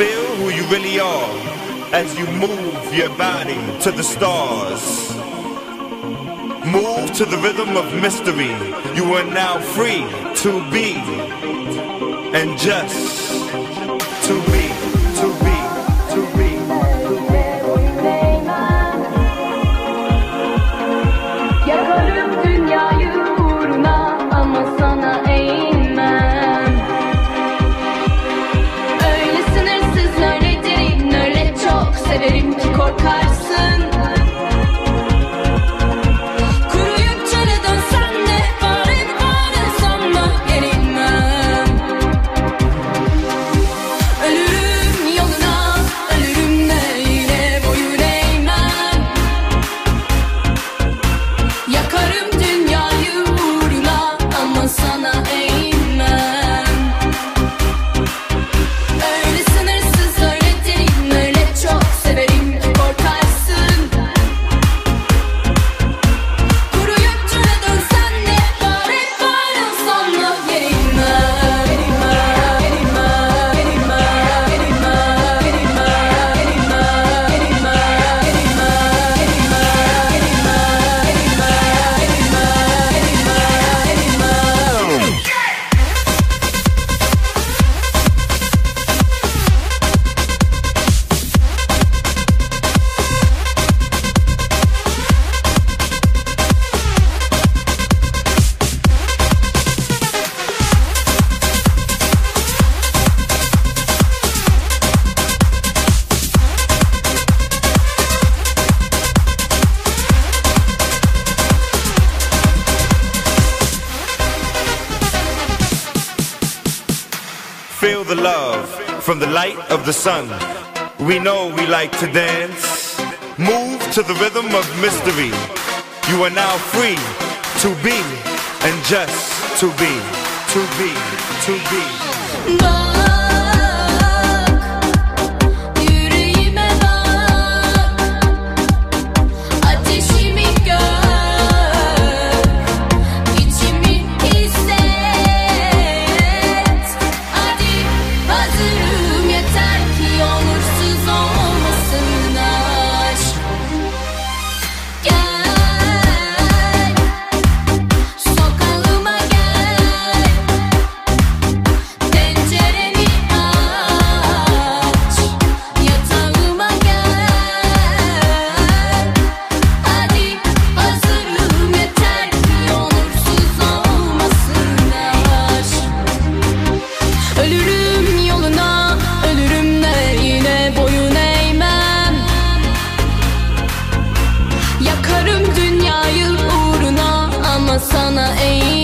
Feel who you really are as you move your body to the stars. Move to the rhythm of mystery. You are now free to be and just Feel the love from the light of the sun. We know we like to dance. Move to the rhythm of mystery. You are now free to be and just to be, to be, to be. sana eğil